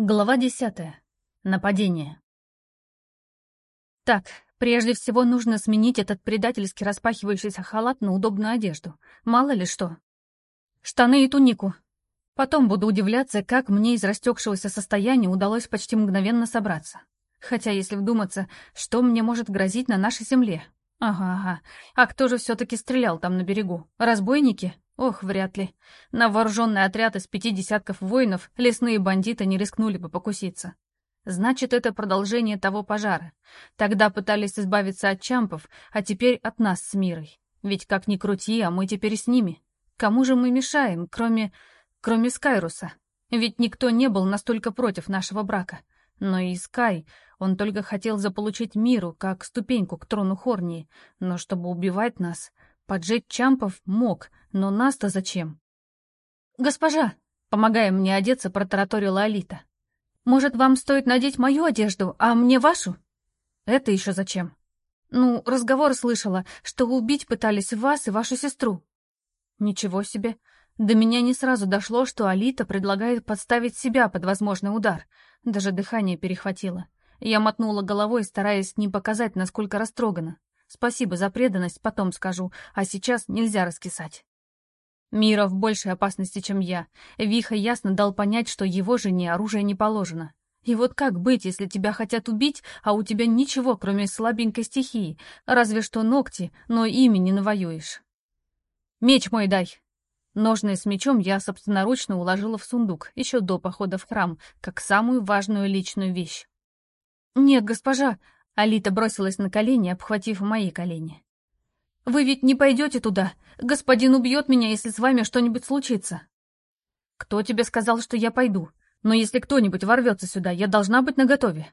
Глава десятая. Нападение. Так, прежде всего нужно сменить этот предательски распахивающийся халат на удобную одежду. Мало ли что. Штаны и тунику. Потом буду удивляться, как мне из растекшегося состояния удалось почти мгновенно собраться. Хотя, если вдуматься, что мне может грозить на нашей земле? Ага, ага. А кто же все-таки стрелял там на берегу? Разбойники? Ох, вряд ли. На вооруженный отряд из пяти десятков воинов лесные бандиты не рискнули бы покуситься. Значит, это продолжение того пожара. Тогда пытались избавиться от чампов, а теперь от нас с Мирой. Ведь как ни крути, а мы теперь с ними. Кому же мы мешаем, кроме... кроме Скайруса? Ведь никто не был настолько против нашего брака. Но и Скай, он только хотел заполучить Миру, как ступеньку к трону Хорнии. Но чтобы убивать нас, поджечь Чампов мог, но нас-то зачем? «Госпожа!» — помогая мне одеться, протараторила Алита. «Может, вам стоит надеть мою одежду, а мне вашу?» «Это еще зачем?» «Ну, разговор слышала, что убить пытались вас и вашу сестру». «Ничего себе! До меня не сразу дошло, что Алита предлагает подставить себя под возможный удар. Даже дыхание перехватило. Я мотнула головой, стараясь не показать, насколько растрогана. Спасибо за преданность, потом скажу, а сейчас нельзя раскисать. Мира в большей опасности, чем я. Виха ясно дал понять, что его жене оружие не положено. И вот как быть, если тебя хотят убить, а у тебя ничего, кроме слабенькой стихии, разве что ногти, но ими не навоюешь? Меч мой дай. Ножны с мечом я собственноручно уложила в сундук еще до похода в храм, как самую важную личную вещь. «Нет, госпожа!» — Алита бросилась на колени, обхватив мои колени. Вы ведь не пойдете туда. Господин убьет меня, если с вами что-нибудь случится. Кто тебе сказал, что я пойду? Но если кто-нибудь ворвется сюда, я должна быть наготове.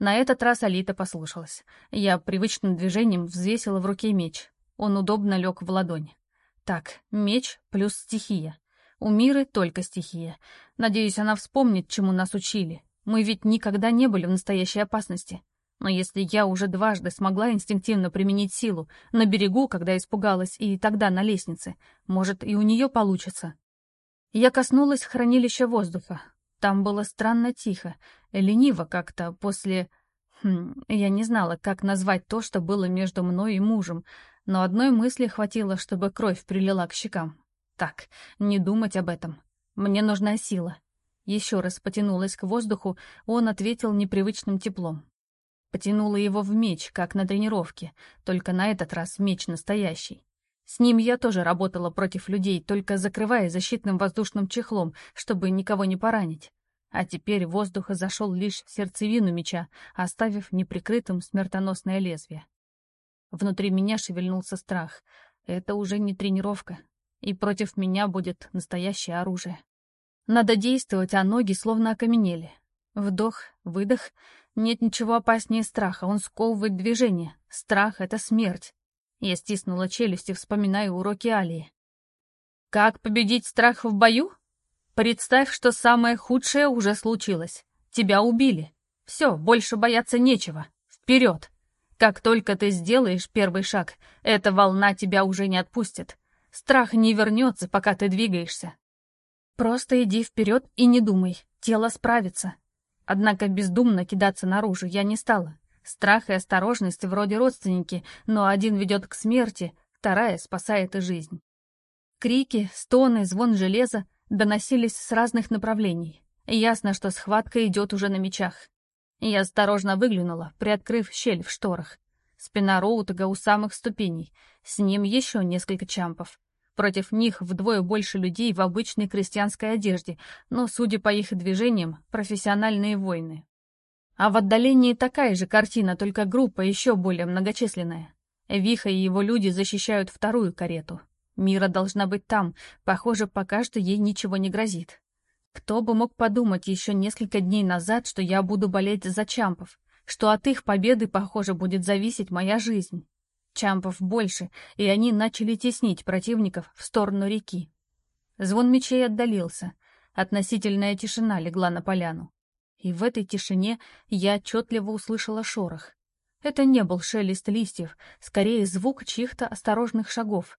На этот раз Алита послушалась. Я привычным движением взвесила в руке меч. Он удобно лег в ладонь. Так, меч плюс стихия. У Миры только стихия. Надеюсь, она вспомнит, чему нас учили. Мы ведь никогда не были в настоящей опасности. Но если я уже дважды смогла инстинктивно применить силу, на берегу, когда испугалась, и тогда на лестнице, может, и у нее получится. Я коснулась хранилища воздуха. Там было странно тихо, лениво как-то после... Хм, я не знала, как назвать то, что было между мной и мужем, но одной мысли хватило, чтобы кровь прилила к щекам. Так, не думать об этом. Мне нужна сила. Еще раз потянулась к воздуху, он ответил непривычным теплом. Потянула его в меч, как на тренировке, только на этот раз меч настоящий. С ним я тоже работала против людей, только закрывая защитным воздушным чехлом, чтобы никого не поранить. А теперь воздух зашел лишь в сердцевину меча, оставив неприкрытым смертоносное лезвие. Внутри меня шевельнулся страх. Это уже не тренировка, и против меня будет настоящее оружие. Надо действовать, а ноги словно окаменели. Вдох, выдох — нет ничего опаснее страха, он сковывает движение. Страх — это смерть. Я стиснула челюсти, вспоминая уроки Алии. Как победить страх в бою? Представь, что самое худшее уже случилось. Тебя убили. Все, больше бояться нечего. Вперед! Как только ты сделаешь первый шаг, эта волна тебя уже не отпустит. Страх не вернется, пока ты двигаешься. Просто иди вперед и не думай, тело справится. Однако бездумно кидаться наружу я не стала. Страх и осторожность вроде родственники, но один ведет к смерти, вторая спасает и жизнь. Крики, стоны, звон железа доносились с разных направлений. Ясно, что схватка идет уже на мечах. Я осторожно выглянула, приоткрыв щель в шторах. Спина Роутага у самых ступеней. С ним еще несколько чампов. Против них вдвое больше людей в обычной крестьянской одежде, но, судя по их движениям, профессиональные воины. А в отдалении такая же картина, только группа еще более многочисленная. Виха и его люди защищают вторую карету. Мира должна быть там, похоже, пока что ей ничего не грозит. Кто бы мог подумать еще несколько дней назад, что я буду болеть за Чампов, что от их победы, похоже, будет зависеть моя жизнь. Чампов больше, и они начали теснить противников в сторону реки. Звон мечей отдалился. Относительная тишина легла на поляну. И в этой тишине я отчетливо услышала шорох. Это не был шелест листьев, скорее звук чьих-то осторожных шагов.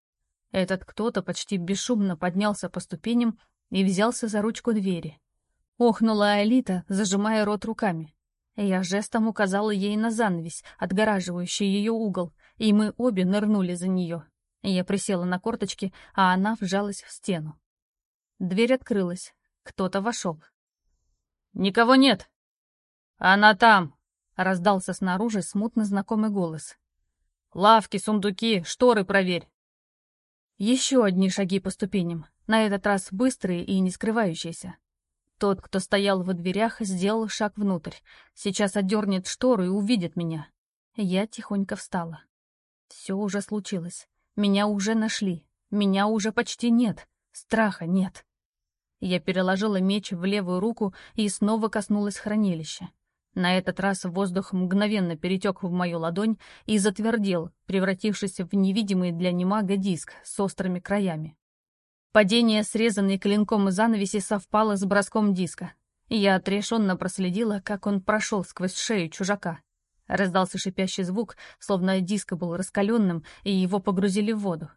Этот кто-то почти бесшумно поднялся по ступеням и взялся за ручку двери. Охнула Алита, зажимая рот руками. Я жестом указала ей на занавесь, отгораживающий ее угол, и мы обе нырнули за нее. Я присела на корточки, а она вжалась в стену. Дверь открылась. Кто-то вошел. «Никого нет!» «Она там!» — раздался снаружи смутно знакомый голос. «Лавки, сундуки, шторы проверь!» Еще одни шаги по ступеням, на этот раз быстрые и не скрывающиеся. Тот, кто стоял во дверях, сделал шаг внутрь. Сейчас отдернет штору и увидит меня. Я тихонько встала. Все уже случилось. Меня уже нашли. Меня уже почти нет. Страха нет. Я переложила меч в левую руку и снова коснулась хранилища. На этот раз воздух мгновенно перетек в мою ладонь и затвердел, превратившись в невидимый для немага диск с острыми краями. Падение, срезанной клинком занавеси, совпало с броском диска. Я отрешенно проследила, как он прошел сквозь шею чужака. Раздался шипящий звук, словно диск был раскаленным, и его погрузили в воду.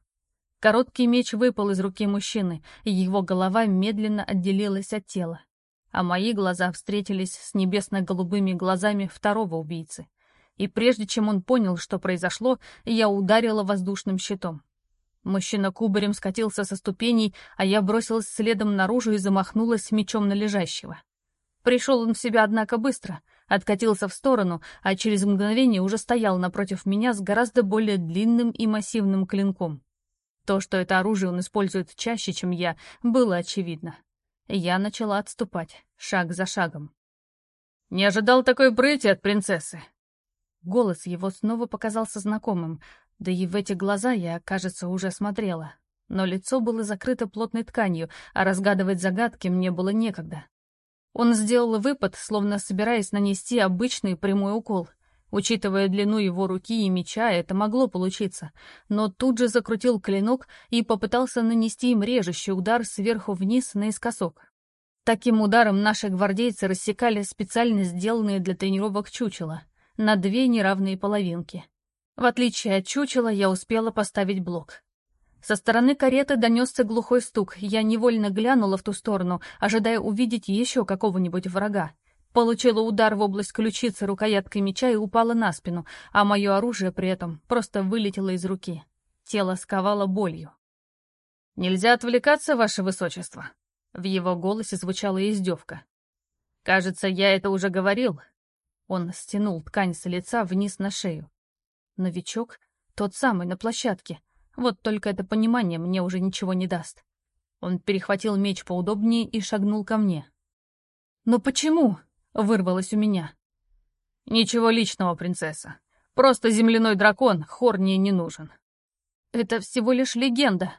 Короткий меч выпал из руки мужчины, и его голова медленно отделилась от тела а мои глаза встретились с небесно-голубыми глазами второго убийцы. И прежде чем он понял, что произошло, я ударила воздушным щитом. Мужчина кубарем скатился со ступеней, а я бросилась следом наружу и замахнулась мечом на лежащего. Пришел он в себя, однако, быстро, откатился в сторону, а через мгновение уже стоял напротив меня с гораздо более длинным и массивным клинком. То, что это оружие он использует чаще, чем я, было очевидно. Я начала отступать, шаг за шагом. «Не ожидал такой прыти от принцессы!» Голос его снова показался знакомым, да и в эти глаза я, кажется, уже смотрела. Но лицо было закрыто плотной тканью, а разгадывать загадки мне было некогда. Он сделал выпад, словно собираясь нанести обычный прямой укол. Учитывая длину его руки и меча, это могло получиться, но тут же закрутил клинок и попытался нанести им режущий удар сверху вниз наискосок. Таким ударом наши гвардейцы рассекали специально сделанные для тренировок чучела на две неравные половинки. В отличие от чучела, я успела поставить блок. Со стороны кареты донесся глухой стук, я невольно глянула в ту сторону, ожидая увидеть еще какого-нибудь врага. Получила удар в область ключицы рукояткой меча и упала на спину, а мое оружие при этом просто вылетело из руки. Тело сковало болью. «Нельзя отвлекаться, ваше высочество!» В его голосе звучала издевка. «Кажется, я это уже говорил». Он стянул ткань с лица вниз на шею. Новичок? Тот самый, на площадке. Вот только это понимание мне уже ничего не даст. Он перехватил меч поудобнее и шагнул ко мне. «Но почему?» вырвалось у меня. «Ничего личного, принцесса. Просто земляной дракон Хорнии не нужен». «Это всего лишь легенда».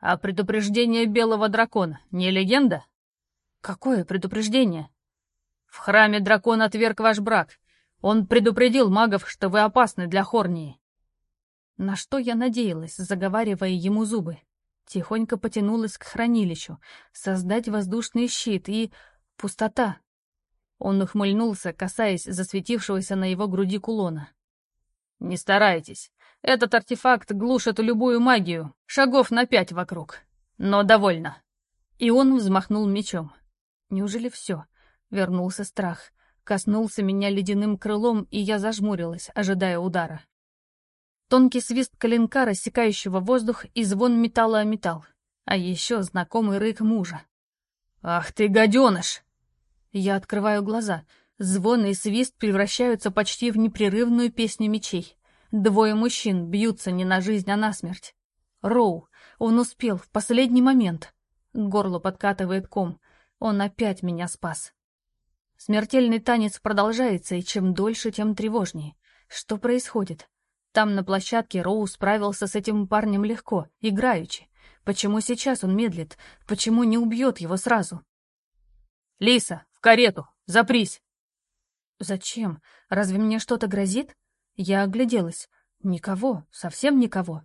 «А предупреждение белого дракона не легенда?» «Какое предупреждение?» «В храме дракон отверг ваш брак. Он предупредил магов, что вы опасны для Хорнии». На что я надеялась, заговаривая ему зубы? Тихонько потянулась к хранилищу, создать воздушный щит и... пустота. Он ухмыльнулся, касаясь засветившегося на его груди кулона. «Не старайтесь. Этот артефакт глушит любую магию, шагов на пять вокруг. Но довольно». И он взмахнул мечом. Неужели все? Вернулся страх. Коснулся меня ледяным крылом, и я зажмурилась, ожидая удара. Тонкий свист клинка, рассекающего воздух, и звон металла о металл. А еще знакомый рык мужа. «Ах ты, гаденыш!» Я открываю глаза. Звон и свист превращаются почти в непрерывную песню мечей. Двое мужчин бьются не на жизнь, а на смерть. Роу. Он успел в последний момент. Горло подкатывает ком. Он опять меня спас. Смертельный танец продолжается, и чем дольше, тем тревожнее. Что происходит? Там на площадке Роу справился с этим парнем легко, играючи. Почему сейчас он медлит? Почему не убьет его сразу? «Лиса, в карету! Запрись!» «Зачем? Разве мне что-то грозит?» Я огляделась. Никого, совсем никого.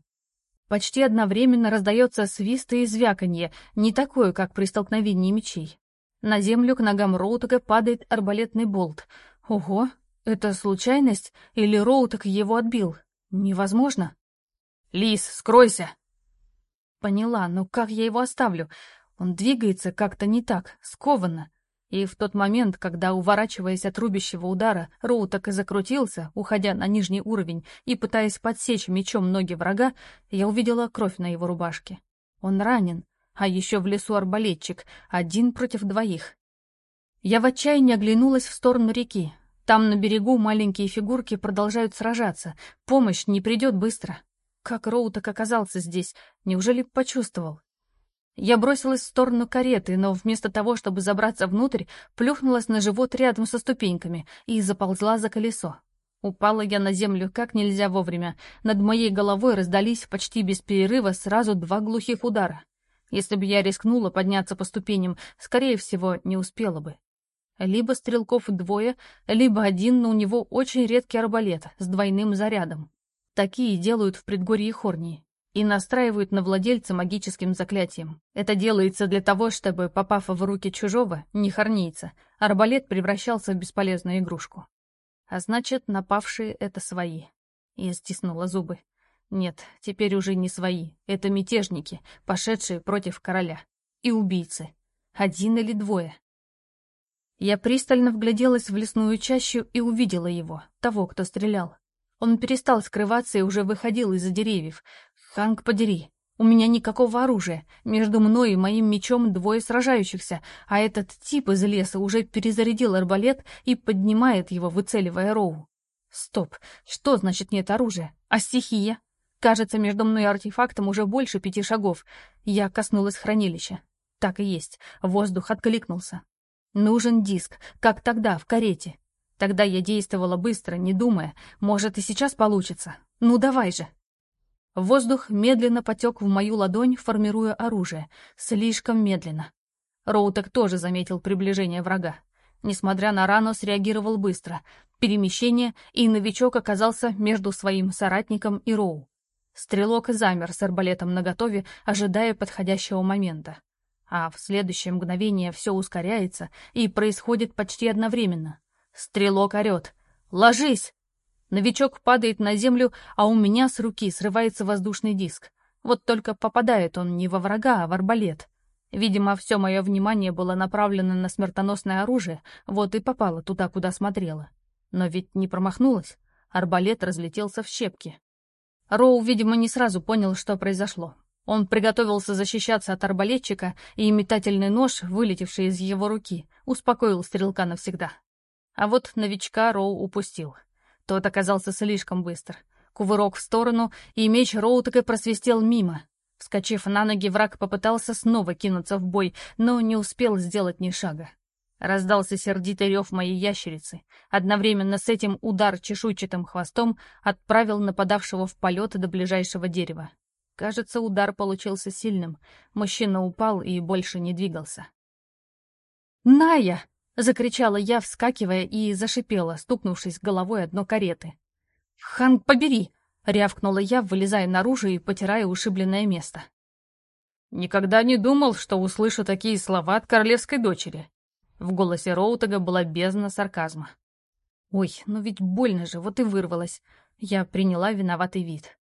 Почти одновременно раздается свист и звяканье, не такое, как при столкновении мечей. На землю к ногам Роутека падает арбалетный болт. Ого, это случайность или Роутек его отбил? Невозможно. «Лис, скройся!» Поняла, но как я его оставлю? Он двигается как-то не так, скованно. И в тот момент, когда, уворачиваясь от рубящего удара, Роу так и закрутился, уходя на нижний уровень и пытаясь подсечь мечом ноги врага, я увидела кровь на его рубашке. Он ранен, а еще в лесу арбалетчик, один против двоих. Я в отчаянии оглянулась в сторону реки. Там на берегу маленькие фигурки продолжают сражаться. Помощь не придет быстро. Как Роу так оказался здесь? Неужели почувствовал? Я бросилась в сторону кареты, но вместо того, чтобы забраться внутрь, плюхнулась на живот рядом со ступеньками и заползла за колесо. Упала я на землю как нельзя вовремя. Над моей головой раздались почти без перерыва сразу два глухих удара. Если бы я рискнула подняться по ступеням, скорее всего, не успела бы. Либо стрелков двое, либо один, но у него очень редкий арбалет с двойным зарядом. Такие делают в предгорье Хорнии и настраивают на владельца магическим заклятием. Это делается для того, чтобы, попав в руки чужого, не хорнийца, арбалет превращался в бесполезную игрушку. А значит, напавшие — это свои. Я стиснула зубы. Нет, теперь уже не свои. Это мятежники, пошедшие против короля. И убийцы. Один или двое. Я пристально вгляделась в лесную чащу и увидела его, того, кто стрелял. Он перестал скрываться и уже выходил из-за деревьев. Ханг подери, у меня никакого оружия. Между мной и моим мечом двое сражающихся, а этот тип из леса уже перезарядил арбалет и поднимает его, выцеливая Роу. Стоп, что значит нет оружия? А стихия? Кажется, между мной и артефактом уже больше пяти шагов. Я коснулась хранилища. Так и есть, воздух откликнулся. Нужен диск, как тогда, в карете. Тогда я действовала быстро, не думая. Может, и сейчас получится. Ну, давай же. Воздух медленно потек в мою ладонь, формируя оружие. Слишком медленно. Роутек тоже заметил приближение врага. Несмотря на рану, среагировал быстро. Перемещение, и новичок оказался между своим соратником и Роу. Стрелок замер с арбалетом наготове, ожидая подходящего момента. А в следующее мгновение все ускоряется и происходит почти одновременно. Стрелок орет. «Ложись!» Новичок падает на землю, а у меня с руки срывается воздушный диск. Вот только попадает он не во врага, а в арбалет. Видимо, все мое внимание было направлено на смертоносное оружие, вот и попало туда, куда смотрела. Но ведь не промахнулась. Арбалет разлетелся в щепки. Роу, видимо, не сразу понял, что произошло. Он приготовился защищаться от арбалетчика, и метательный нож, вылетевший из его руки, успокоил стрелка навсегда. А вот новичка Роу упустил. Тот оказался слишком быстр. Кувырок в сторону, и меч Роу так и просвистел мимо. Вскочив на ноги, враг попытался снова кинуться в бой, но не успел сделать ни шага. Раздался сердитый рев моей ящерицы. Одновременно с этим удар чешуйчатым хвостом отправил нападавшего в полет до ближайшего дерева. Кажется, удар получился сильным. Мужчина упал и больше не двигался. «Ная!» — закричала я, вскакивая, и зашипела, стукнувшись головой о дно кареты. «Хан, побери!» — рявкнула я, вылезая наружу и потирая ушибленное место. «Никогда не думал, что услышу такие слова от королевской дочери». В голосе Роутага была бездна сарказма. «Ой, ну ведь больно же, вот и вырвалась». Я приняла виноватый вид.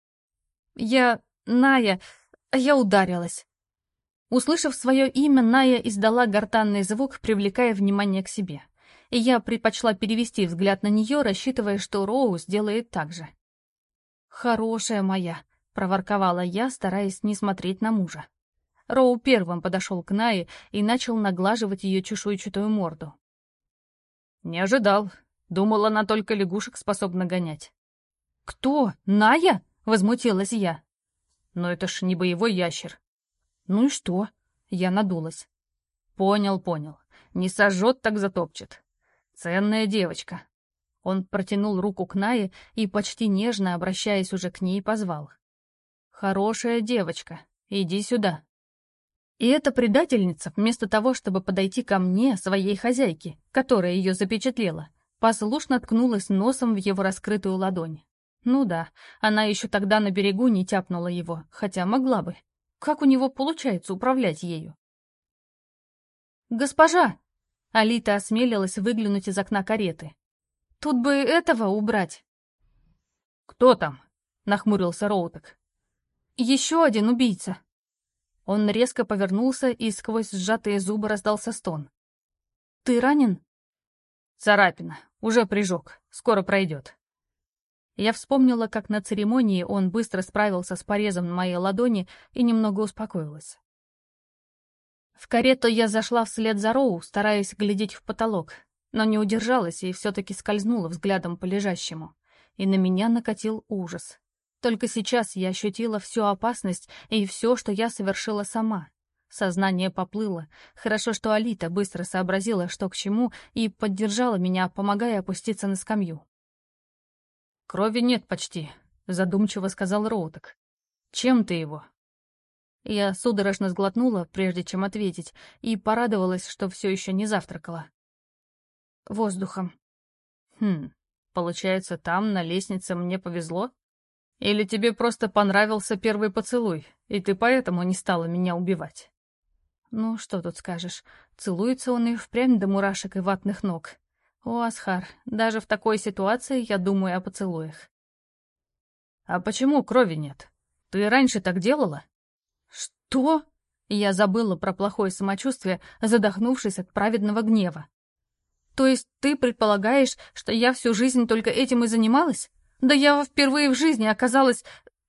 «Я... Ная... Я ударилась». Услышав свое имя, Ная издала гортанный звук, привлекая внимание к себе. И я предпочла перевести взгляд на нее, рассчитывая, что Роу сделает так же. «Хорошая моя», — проворковала я, стараясь не смотреть на мужа. Роу первым подошел к Нае и начал наглаживать ее чешуйчатую морду. «Не ожидал. Думал, она только лягушек способна гонять». «Кто? Ная?» — возмутилась я. «Но это ж не боевой ящер. «Ну и что?» Я надулась. «Понял, понял. Не сожжет, так затопчет. Ценная девочка». Он протянул руку к Нае и, почти нежно обращаясь уже к ней, позвал. «Хорошая девочка, иди сюда». И эта предательница, вместо того, чтобы подойти ко мне, своей хозяйке, которая ее запечатлела, послушно ткнулась носом в его раскрытую ладонь. Ну да, она еще тогда на берегу не тяпнула его, хотя могла бы. Как у него получается управлять ею? «Госпожа!» — Алита осмелилась выглянуть из окна кареты. «Тут бы этого убрать!» «Кто там?» — нахмурился Роутек. «Еще один убийца!» Он резко повернулся, и сквозь сжатые зубы раздался стон. Ты ранен?» «Царапина. Уже прижег. Скоро пройдет». Я вспомнила, как на церемонии он быстро справился с порезом на моей ладони и немного успокоилась. В карету я зашла вслед за Роу, стараясь глядеть в потолок, но не удержалась и все-таки скользнула взглядом по лежащему. И на меня накатил ужас. Только сейчас я ощутила всю опасность и все, что я совершила сама. Сознание поплыло. Хорошо, что Алита быстро сообразила, что к чему, и поддержала меня, помогая опуститься на скамью. «Крови нет почти», — задумчиво сказал Роутек. «Чем ты его?» Я судорожно сглотнула, прежде чем ответить, и порадовалась, что все еще не завтракала. «Воздухом». «Хм, получается, там, на лестнице, мне повезло? Или тебе просто понравился первый поцелуй, и ты поэтому не стала меня убивать?» Ну, что тут скажешь. Целуется он и впрямь до мурашек и ватных ног. О, Асхар, даже в такой ситуации я думаю о поцелуях. А почему крови нет? Ты раньше так делала? Что? Я забыла про плохое самочувствие, задохнувшись от праведного гнева. То есть ты предполагаешь, что я всю жизнь только этим и занималась? Да я впервые в жизни оказалась...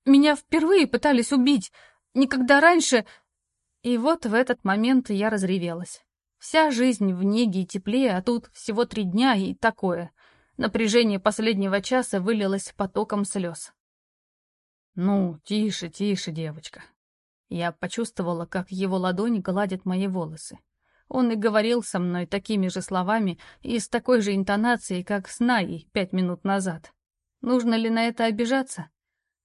Меня впервые пытались убить. Никогда раньше... И вот в этот момент я разревелась. Вся жизнь в неге и тепле, а тут всего три дня и такое. Напряжение последнего часа вылилось потоком слез. «Ну, тише, тише, девочка». Я почувствовала, как его ладони гладят мои волосы. Он и говорил со мной такими же словами и с такой же интонацией, как с Наей пять минут назад. Нужно ли на это обижаться?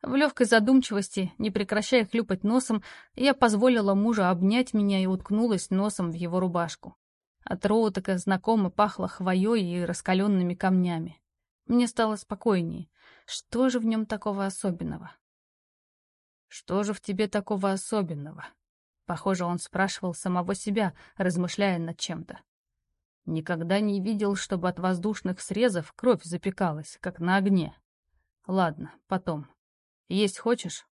В легкой задумчивости, не прекращая хлюпать носом, я позволила мужу обнять меня и уткнулась носом в его рубашку. От Роутека знакомо пахло хвоей и раскаленными камнями. Мне стало спокойнее. Что же в нем такого особенного? «Что же в тебе такого особенного?» Похоже, он спрашивал самого себя, размышляя над чем-то. Никогда не видел, чтобы от воздушных срезов кровь запекалась, как на огне. Ладно, потом. Есть хочешь?»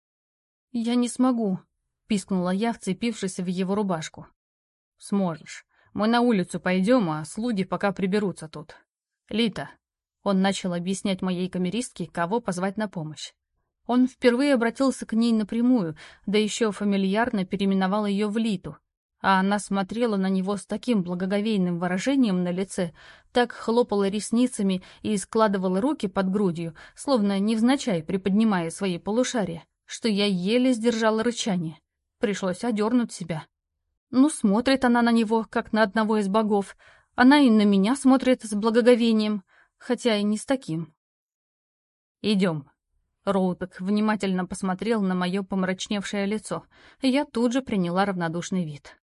«Я не смогу», — пискнула я, вцепившись в его рубашку. «Сможешь. Мы на улицу пойдем, а слуги пока приберутся тут. Лита». Он начал объяснять моей камеристке, кого позвать на помощь. Он впервые обратился к ней напрямую, да еще фамильярно переименовал ее в Литу, а она смотрела на него с таким благоговейным выражением на лице, так хлопала ресницами и складывала руки под грудью, словно невзначай приподнимая свои полушария, что я еле сдержала рычание. Пришлось одернуть себя. Ну, смотрит она на него, как на одного из богов. Она и на меня смотрит с благоговением, хотя и не с таким. «Идем», Роутек внимательно посмотрел на мое помрачневшее лицо, и я тут же приняла равнодушный вид.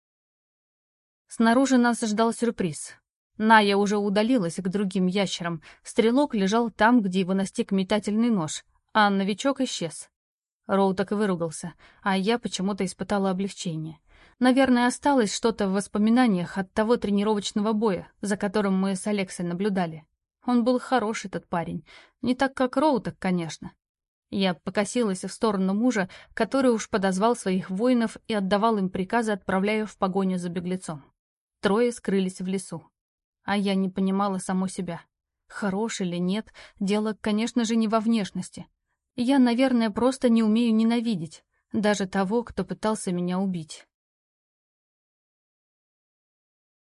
Снаружи нас ждал сюрприз. Ная уже удалилась к другим ящерам. Стрелок лежал там, где его настиг метательный нож, а новичок исчез. Роу так и выругался, а я почему-то испытала облегчение. Наверное, осталось что-то в воспоминаниях от того тренировочного боя, за которым мы с Алексой наблюдали. Он был хороший, этот парень. Не так, как Роутек, конечно. Я покосилась в сторону мужа, который уж подозвал своих воинов и отдавал им приказы, отправляя в погоню за беглецом. Трое скрылись в лесу. А я не понимала саму себя. Хорош или нет, дело, конечно же, не во внешности. Я, наверное, просто не умею ненавидеть, даже того, кто пытался меня убить.